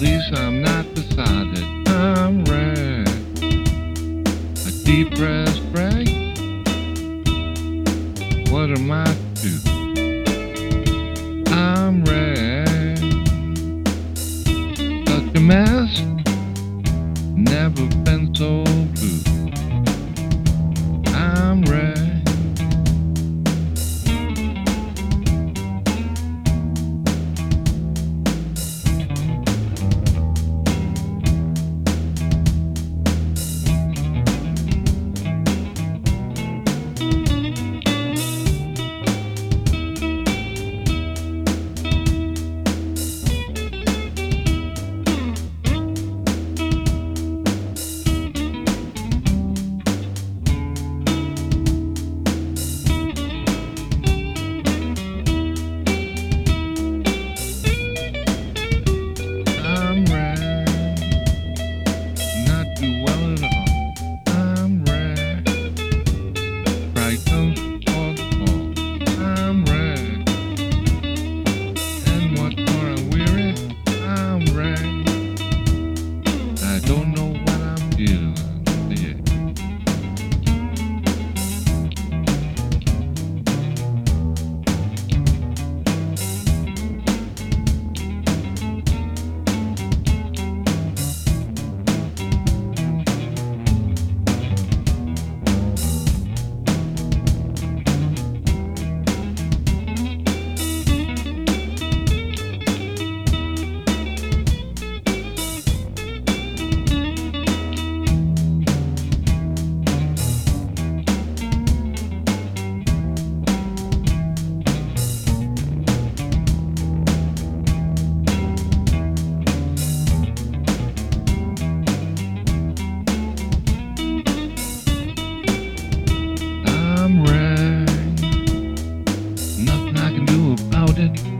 least I'm not beside it. I'm wrecked. A deep breath break. What am I to? I'm wrecked. Such a mess. Music.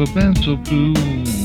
of a pencil blue.